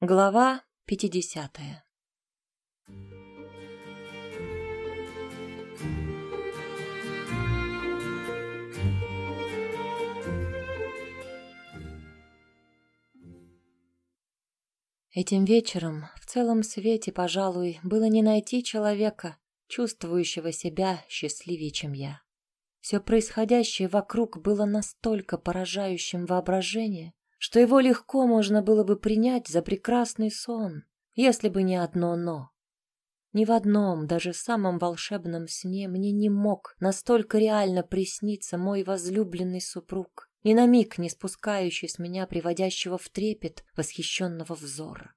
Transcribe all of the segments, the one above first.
Глава 50 Этим вечером в целом свете, пожалуй, было не найти человека, чувствующего себя счастливее, чем я. Все происходящее вокруг было настолько поражающим воображение, что его легко можно было бы принять за прекрасный сон, если бы не одно «но». Ни в одном, даже самом волшебном сне мне не мог настолько реально присниться мой возлюбленный супруг, ни на миг не спускающий с меня приводящего в трепет восхищенного взора.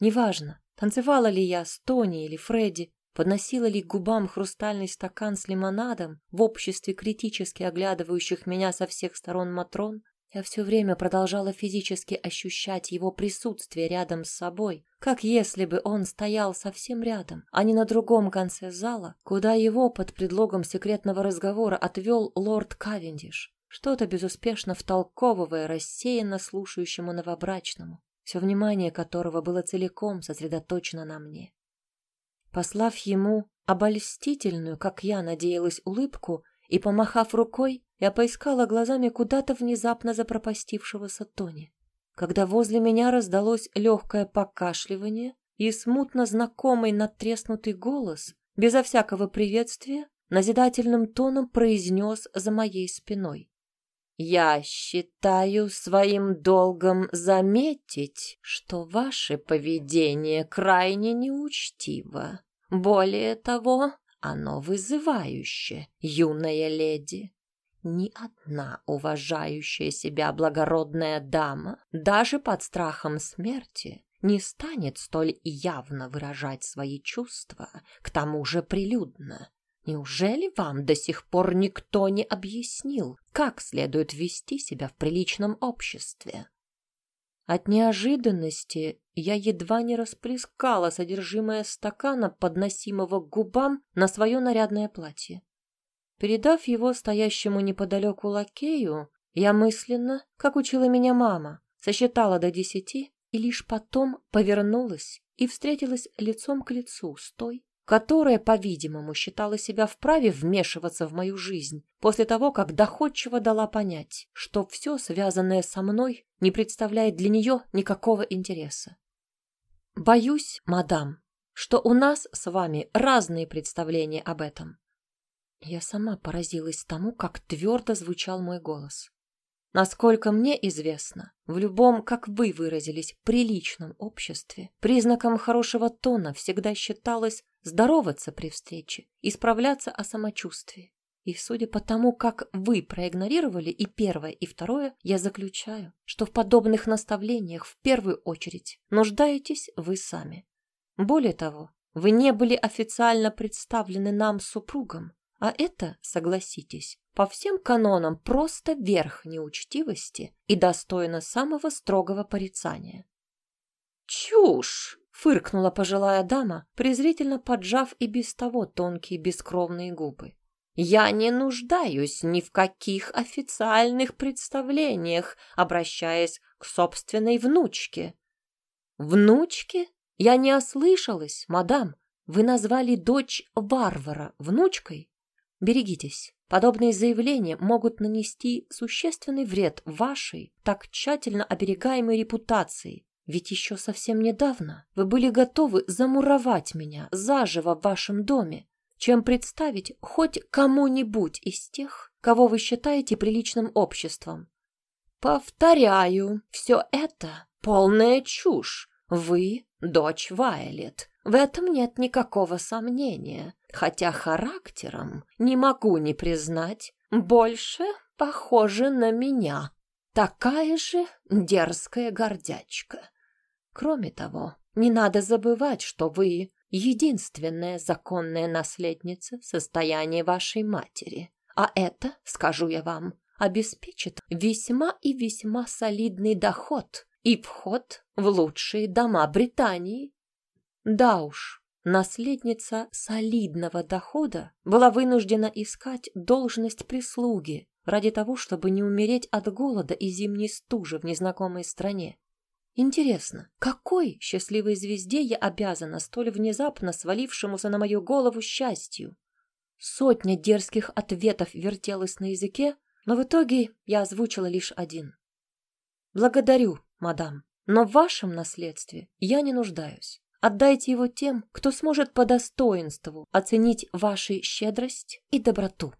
Неважно, танцевала ли я с Тони или Фредди, подносила ли к губам хрустальный стакан с лимонадом в обществе критически оглядывающих меня со всех сторон Матрон, я все время продолжала физически ощущать его присутствие рядом с собой, как если бы он стоял совсем рядом, а не на другом конце зала, куда его под предлогом секретного разговора отвел лорд Кавендиш, что-то безуспешно втолковывая рассеянно слушающему новобрачному, все внимание которого было целиком сосредоточено на мне. Послав ему обольстительную, как я надеялась, улыбку и помахав рукой, я поискала глазами куда-то внезапно запропастившегося Тони. Когда возле меня раздалось легкое покашливание и смутно знакомый надтреснутый голос, безо всякого приветствия, назидательным тоном произнес за моей спиной. «Я считаю своим долгом заметить, что ваше поведение крайне неучтиво. Более того, оно вызывающе, юная леди. Ни одна уважающая себя благородная дама, даже под страхом смерти, не станет столь явно выражать свои чувства, к тому же прилюдно. Неужели вам до сих пор никто не объяснил, как следует вести себя в приличном обществе? От неожиданности я едва не расплескала содержимое стакана, подносимого к губам, на свое нарядное платье. Передав его стоящему неподалеку лакею, я мысленно, как учила меня мама, сосчитала до десяти и лишь потом повернулась и встретилась лицом к лицу с той, которая, по-видимому, считала себя вправе вмешиваться в мою жизнь после того, как доходчиво дала понять, что все, связанное со мной, не представляет для нее никакого интереса. Боюсь, мадам, что у нас с вами разные представления об этом. Я сама поразилась тому, как твердо звучал мой голос. Насколько мне известно, в любом, как вы выразились, приличном обществе, признаком хорошего тона всегда считалось здороваться при встрече, исправляться о самочувствии. И судя по тому, как вы проигнорировали и первое, и второе, я заключаю, что в подобных наставлениях в первую очередь нуждаетесь вы сами. Более того, вы не были официально представлены нам супругом, а это, согласитесь, по всем канонам просто верх неучтивости и достойно самого строгого порицания. «Чушь!» — фыркнула пожилая дама, презрительно поджав и без того тонкие бескровные губы. «Я не нуждаюсь ни в каких официальных представлениях, обращаясь к собственной внучке». «Внучке? Я не ослышалась, мадам. Вы назвали дочь варвара внучкой?» Берегитесь. Подобные заявления могут нанести существенный вред вашей, так тщательно оберегаемой репутации. Ведь еще совсем недавно вы были готовы замуровать меня заживо в вашем доме, чем представить хоть кому-нибудь из тех, кого вы считаете приличным обществом. Повторяю, все это полная чушь. Вы дочь Вайлет. В этом нет никакого сомнения хотя характером, не могу не признать, больше похожа на меня. Такая же дерзкая гордячка. Кроме того, не надо забывать, что вы единственная законная наследница в состоянии вашей матери. А это, скажу я вам, обеспечит весьма и весьма солидный доход и вход в лучшие дома Британии. Да уж, Наследница солидного дохода была вынуждена искать должность прислуги ради того, чтобы не умереть от голода и зимней стужи в незнакомой стране. Интересно, какой счастливой звезде я обязана столь внезапно свалившемуся на мою голову счастью? Сотня дерзких ответов вертелась на языке, но в итоге я озвучила лишь один. «Благодарю, мадам, но в вашем наследстве я не нуждаюсь. Отдайте его тем, кто сможет по достоинству оценить вашу щедрость и доброту».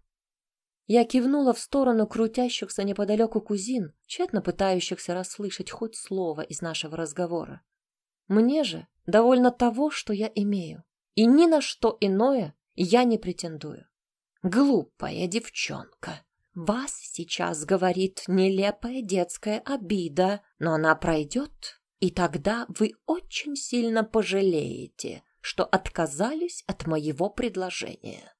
Я кивнула в сторону крутящихся неподалеку кузин, тщетно пытающихся расслышать хоть слово из нашего разговора. Мне же довольно того, что я имею, и ни на что иное я не претендую. Глупая девчонка. Вас сейчас говорит нелепая детская обида, но она пройдет, и тогда вы очень сильно пожалеете, что отказались от моего предложения.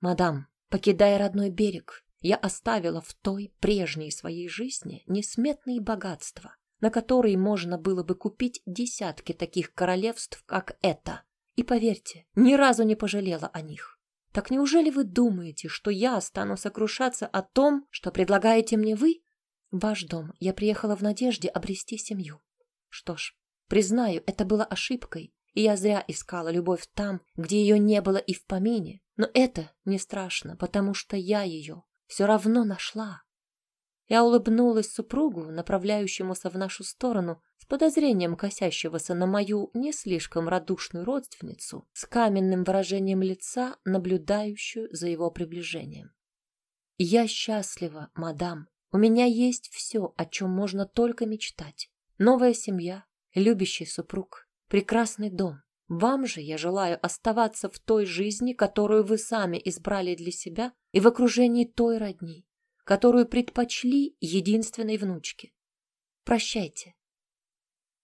Мадам, Покидая родной берег, я оставила в той прежней своей жизни несметные богатства, на которые можно было бы купить десятки таких королевств, как это. И поверьте, ни разу не пожалела о них. Так неужели вы думаете, что я стану сокрушаться о том, что предлагаете мне вы? ваш дом я приехала в надежде обрести семью. Что ж, признаю, это было ошибкой, и я зря искала любовь там, где ее не было и в помине. Но это не страшно, потому что я ее все равно нашла. Я улыбнулась супругу, направляющемуся в нашу сторону, с подозрением косящегося на мою не слишком радушную родственницу, с каменным выражением лица, наблюдающую за его приближением. «Я счастлива, мадам. У меня есть все, о чем можно только мечтать. Новая семья, любящий супруг, прекрасный дом. Вам же я желаю оставаться в той жизни, которую вы сами избрали для себя, и в окружении той родни, которую предпочли единственной внучке. Прощайте.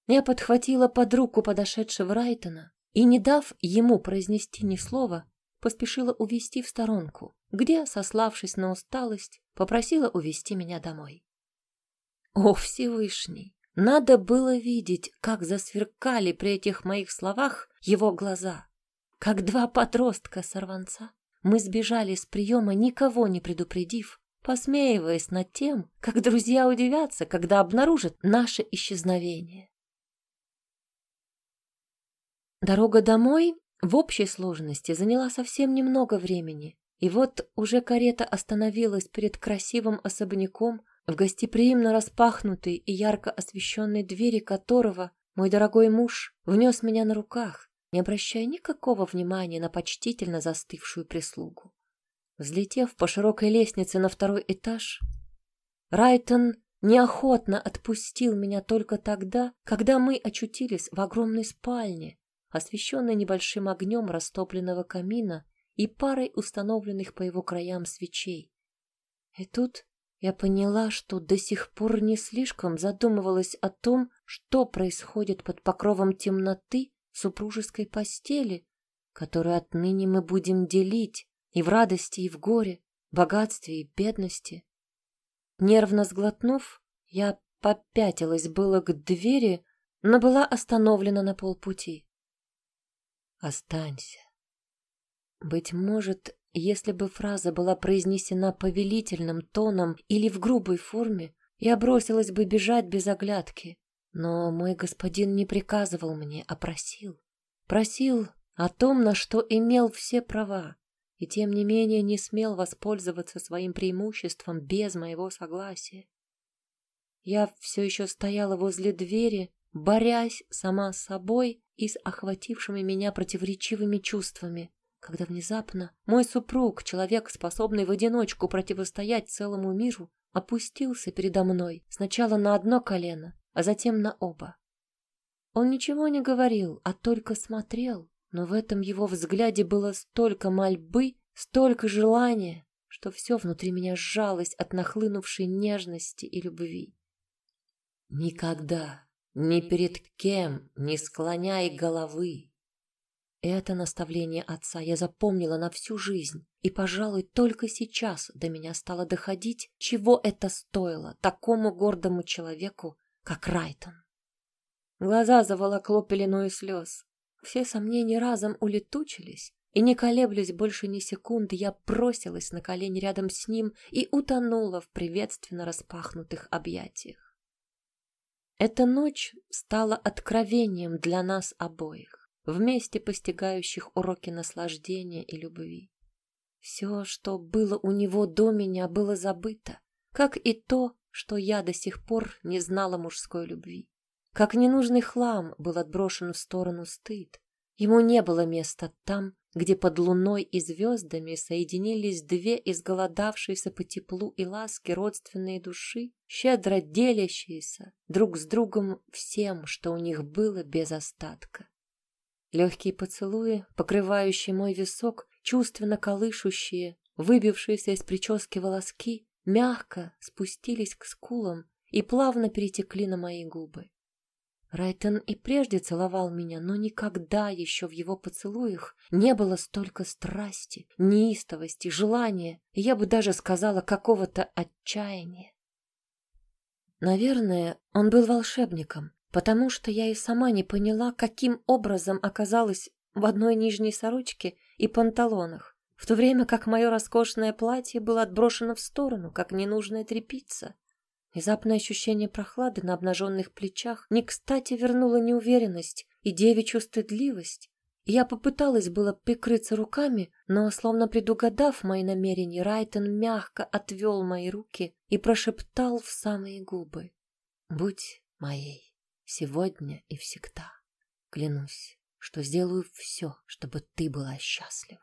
Я подхватила под руку подошедшего Райтона и, не дав ему произнести ни слова, поспешила увести в сторонку, где, сославшись на усталость, попросила увести меня домой. О, Всевышний! Надо было видеть, как засверкали при этих моих словах его глаза. Как два подростка-сорванца, мы сбежали с приема, никого не предупредив, посмеиваясь над тем, как друзья удивятся, когда обнаружат наше исчезновение. Дорога домой в общей сложности заняла совсем немного времени, и вот уже карета остановилась перед красивым особняком, в гостеприимно распахнутой и ярко освещенной двери которого мой дорогой муж внес меня на руках, не обращая никакого внимания на почтительно застывшую прислугу. Взлетев по широкой лестнице на второй этаж, Райтон неохотно отпустил меня только тогда, когда мы очутились в огромной спальне, освещенной небольшим огнем растопленного камина и парой установленных по его краям свечей. И тут я поняла, что до сих пор не слишком задумывалась о том, что происходит под покровом темноты супружеской постели, которую отныне мы будем делить и в радости, и в горе, богатстве и бедности. Нервно сглотнув, я попятилась было к двери, но была остановлена на полпути. «Останься». Быть может, если бы фраза была произнесена повелительным тоном или в грубой форме, я бросилась бы бежать без оглядки, но мой господин не приказывал мне, а просил. Просил о том, на что имел все права, и тем не менее не смел воспользоваться своим преимуществом без моего согласия. Я все еще стояла возле двери, борясь сама с собой и с охватившими меня противоречивыми чувствами, когда внезапно мой супруг, человек, способный в одиночку противостоять целому миру, опустился передо мной сначала на одно колено, а затем на оба. Он ничего не говорил, а только смотрел, но в этом его взгляде было столько мольбы, столько желания, что все внутри меня сжалось от нахлынувшей нежности и любви. «Никогда, ни перед кем не склоняй головы!» Это наставление отца я запомнила на всю жизнь, и, пожалуй, только сейчас до меня стало доходить, чего это стоило такому гордому человеку, как Райтон. Глаза заволокло пеленой слез. Все сомнения разом улетучились, и, не колеблясь больше ни секунды, я бросилась на колени рядом с ним и утонула в приветственно распахнутых объятиях. Эта ночь стала откровением для нас обоих, вместе постигающих уроки наслаждения и любви. Все, что было у него до меня, было забыто, как и то, что я до сих пор не знала мужской любви. Как ненужный хлам был отброшен в сторону стыд. Ему не было места там, где под луной и звездами соединились две изголодавшиеся по теплу и ласке родственные души, щедро делящиеся друг с другом всем, что у них было без остатка. Легкие поцелуи, покрывающие мой висок, чувственно колышущие, выбившиеся из прически волоски, мягко спустились к скулам и плавно перетекли на мои губы. Райтон и прежде целовал меня, но никогда еще в его поцелуях не было столько страсти, неистовости, желания, я бы даже сказала какого-то отчаяния. Наверное, он был волшебником, потому что я и сама не поняла, каким образом оказалась в одной нижней сорочке и панталонах, в то время как мое роскошное платье было отброшено в сторону, как ненужная тряпица. Внезапное ощущение прохлады на обнаженных плечах не кстати вернуло неуверенность и девичью стыдливость. Я попыталась было прикрыться руками, но, словно предугадав мои намерения, Райтон мягко отвел мои руки и прошептал в самые губы. «Будь моей сегодня и всегда. Клянусь, что сделаю все, чтобы ты была счастлива».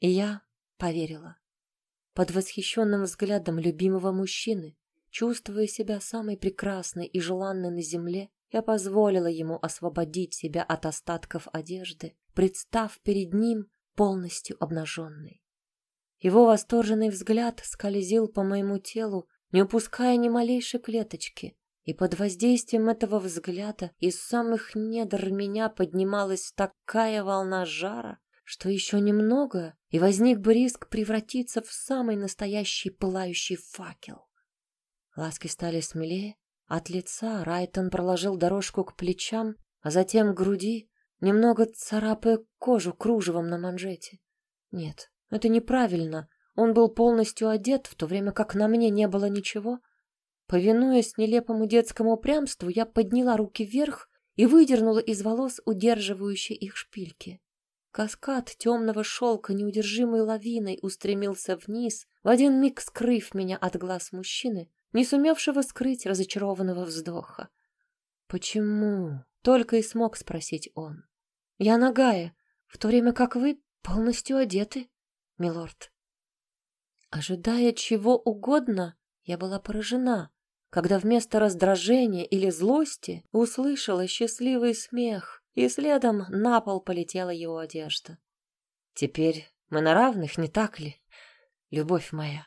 И я поверила. Под восхищенным взглядом любимого мужчины, Чувствуя себя самой прекрасной и желанной на земле, я позволила ему освободить себя от остатков одежды, представ перед ним полностью обнаженной. Его восторженный взгляд скользил по моему телу, не упуская ни малейшей клеточки, и под воздействием этого взгляда из самых недр меня поднималась такая волна жара, что еще немного, и возник бы риск превратиться в самый настоящий пылающий факел. Ласки стали смелее. От лица Райтон проложил дорожку к плечам, а затем к груди, немного царапая кожу кружевом на манжете. Нет, это неправильно. Он был полностью одет, в то время как на мне не было ничего. Повинуясь нелепому детскому упрямству, я подняла руки вверх и выдернула из волос удерживающие их шпильки. Каскад темного шелка неудержимой лавиной устремился вниз, в один миг скрыв меня от глаз мужчины, не сумевшего скрыть разочарованного вздоха. «Почему?» — только и смог спросить он. «Я нагая, в то время как вы полностью одеты, милорд». Ожидая чего угодно, я была поражена, когда вместо раздражения или злости услышала счастливый смех, и следом на пол полетела его одежда. «Теперь мы на равных, не так ли, любовь моя?»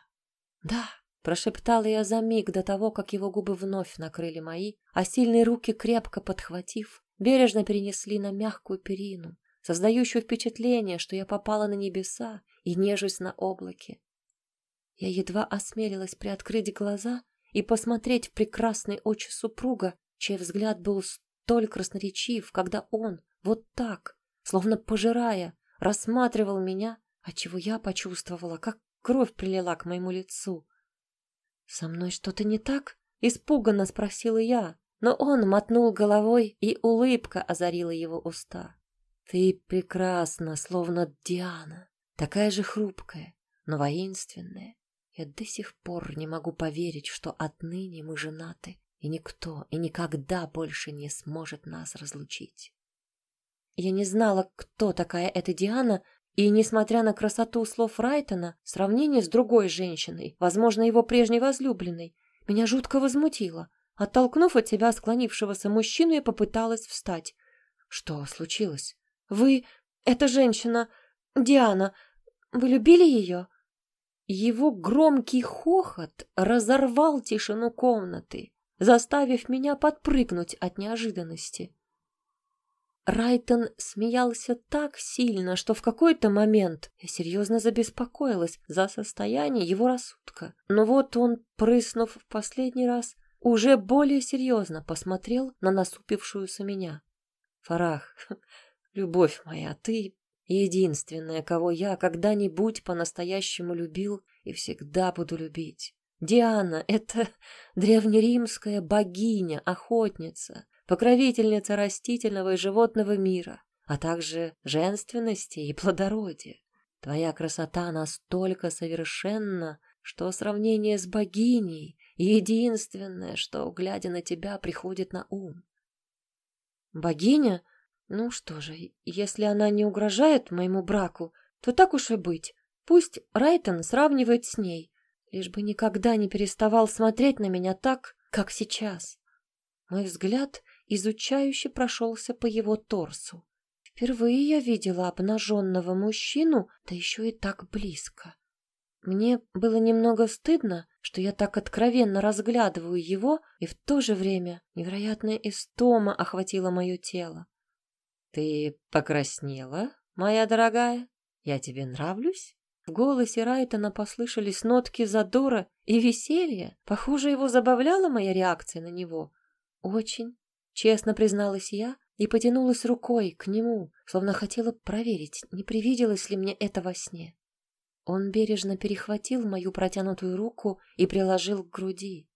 «Да», Прошептала я за миг до того, как его губы вновь накрыли мои, а сильные руки, крепко подхватив, бережно перенесли на мягкую перину, создающую впечатление, что я попала на небеса и нежусь на облаке. Я едва осмелилась приоткрыть глаза и посмотреть в прекрасные очи супруга, чей взгляд был столь красноречив, когда он, вот так, словно пожирая, рассматривал меня, отчего я почувствовала, как кровь прилила к моему лицу. «Со мной что-то не так?» — испуганно спросила я, но он мотнул головой, и улыбка озарила его уста. «Ты прекрасна, словно Диана, такая же хрупкая, но воинственная. Я до сих пор не могу поверить, что отныне мы женаты, и никто и никогда больше не сможет нас разлучить». Я не знала, кто такая эта Диана, и, несмотря на красоту слов Райтона, сравнение с другой женщиной, возможно, его прежней возлюбленной, меня жутко возмутило. Оттолкнув от себя склонившегося мужчину, я попыталась встать. Что случилось? Вы... эта женщина... Диана... Вы любили ее? Его громкий хохот разорвал тишину комнаты, заставив меня подпрыгнуть от неожиданности. Райтон смеялся так сильно, что в какой-то момент я серьезно забеспокоилась за состояние его рассудка. Но вот он, прыснув в последний раз, уже более серьезно посмотрел на насупившуюся меня. «Фарах, любовь моя, ты единственная, кого я когда-нибудь по-настоящему любил и всегда буду любить. Диана — это древнеримская богиня, охотница, покровительница растительного и животного мира, а также женственности и плодородия. Твоя красота настолько совершенна, что сравнение с богиней — единственное, что, глядя на тебя, приходит на ум. Богиня? Ну что же, если она не угрожает моему браку, то так уж и быть. Пусть Райтон сравнивает с ней, лишь бы никогда не переставал смотреть на меня так, как сейчас. Мой взгляд изучающе прошелся по его торсу. Впервые я видела обнаженного мужчину, да еще и так близко. Мне было немного стыдно, что я так откровенно разглядываю его, и в то же время невероятная истома охватила мое тело. «Ты покраснела, моя дорогая? Я тебе нравлюсь?» В голосе Райтона послышались нотки задора и веселья. Похоже, его забавляла моя реакция на него. «Очень», — честно призналась я и потянулась рукой к нему, словно хотела проверить, не привиделось ли мне это во сне. Он бережно перехватил мою протянутую руку и приложил к груди.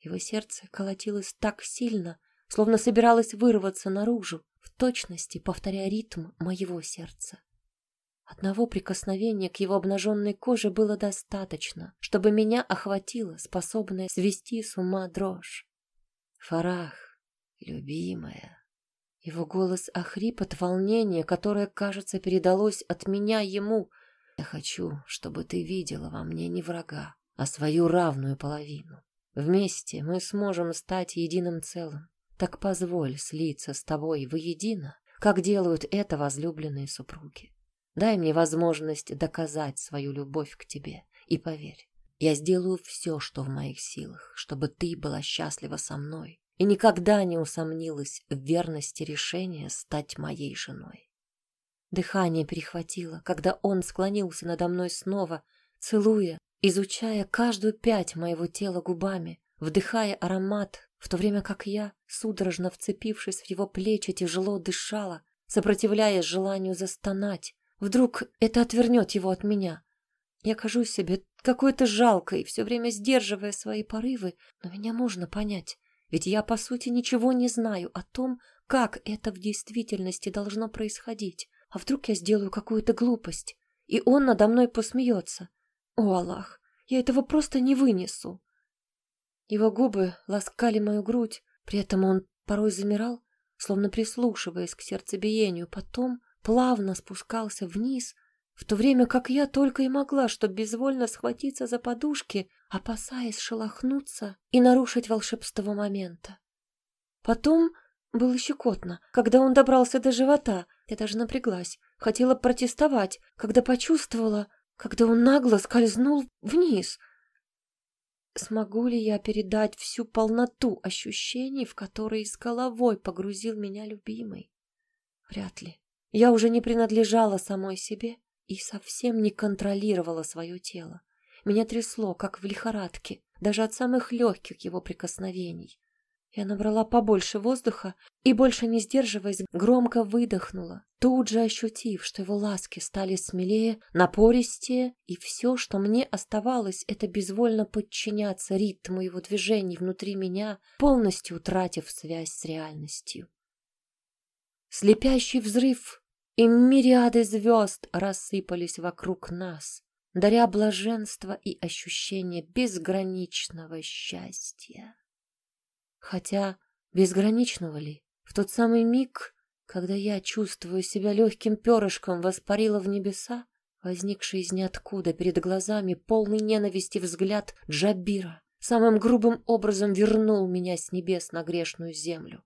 Его сердце колотилось так сильно, словно собиралось вырваться наружу, в точности повторяя ритм моего сердца. Одного прикосновения к его обнаженной коже было достаточно, чтобы меня охватила способная свести с ума дрожь. «Фарах, любимая!» Его голос охрип от волнения, которое, кажется, передалось от меня ему, я хочу, чтобы ты видела во мне не врага, а свою равную половину. Вместе мы сможем стать единым целым. Так позволь слиться с тобой воедино, как делают это возлюбленные супруги. Дай мне возможность доказать свою любовь к тебе. И поверь, я сделаю все, что в моих силах, чтобы ты была счастлива со мной и никогда не усомнилась в верности решения стать моей женой. Дыхание перехватило, когда он склонился надо мной снова, целуя, изучая каждую пять моего тела губами, вдыхая аромат, в то время как я, судорожно вцепившись в его плечи, тяжело дышала, сопротивляясь желанию застонать. Вдруг это отвернет его от меня. Я кажусь себе какой-то жалкой, все время сдерживая свои порывы, но меня можно понять, ведь я, по сути, ничего не знаю о том, как это в действительности должно происходить. А вдруг я сделаю какую-то глупость, и он надо мной посмеется? О, Аллах, я этого просто не вынесу. Его губы ласкали мою грудь, при этом он порой замирал, словно прислушиваясь к сердцебиению, потом плавно спускался вниз, в то время как я только и могла, что безвольно схватиться за подушки, опасаясь шелохнуться и нарушить волшебство момента. Потом было щекотно, когда он добрался до живота, я даже напряглась, хотела протестовать, когда почувствовала, когда он нагло скользнул вниз. Смогу ли я передать всю полноту ощущений, в которые с головой погрузил меня любимый? Вряд ли. Я уже не принадлежала самой себе и совсем не контролировала свое тело. Меня трясло, как в лихорадке, даже от самых легких его прикосновений. Я набрала побольше воздуха и, больше не сдерживаясь, громко выдохнула, тут же ощутив, что его ласки стали смелее, напористее, и все, что мне оставалось, это безвольно подчиняться ритму его движений внутри меня, полностью утратив связь с реальностью. Слепящий взрыв и мириады звезд рассыпались вокруг нас, даря блаженство и ощущение безграничного счастья. Хотя безграничного ли? В тот самый миг, когда я, чувствую себя легким перышком, воспарила в небеса, возникший из ниоткуда перед глазами полный ненависти взгляд Джабира самым грубым образом вернул меня с небес на грешную землю.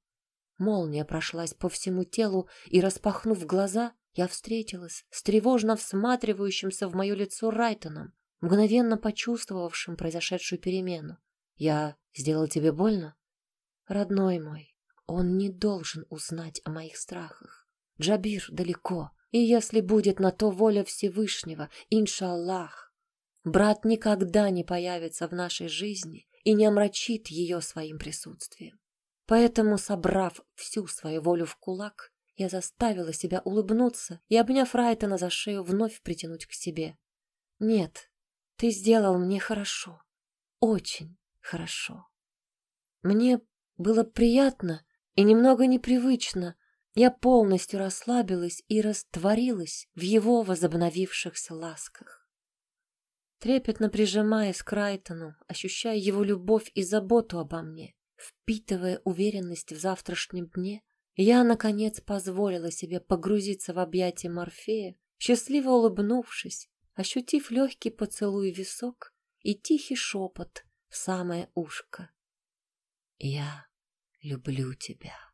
Молния прошлась по всему телу, и, распахнув глаза, я встретилась с тревожно всматривающимся в мое лицо Райтоном, мгновенно почувствовавшим произошедшую перемену. «Я сделал тебе больно?» Родной мой, он не должен узнать о моих страхах. Джабир далеко, и если будет на то воля Всевышнего, иншаллах, брат никогда не появится в нашей жизни и не омрачит ее своим присутствием. Поэтому, собрав всю свою волю в кулак, я заставила себя улыбнуться и, обняв Райтона за шею, вновь притянуть к себе. «Нет, ты сделал мне хорошо. очень хорошо. Мне было приятно и немного непривычно. Я полностью расслабилась и растворилась в его возобновившихся ласках. Трепетно прижимаясь к Райтону, ощущая его любовь и заботу обо мне, впитывая уверенность в завтрашнем дне, я, наконец, позволила себе погрузиться в объятия Морфея, счастливо улыбнувшись, ощутив легкий поцелуй висок и тихий шепот в самое ушко. «Я люблю тебя».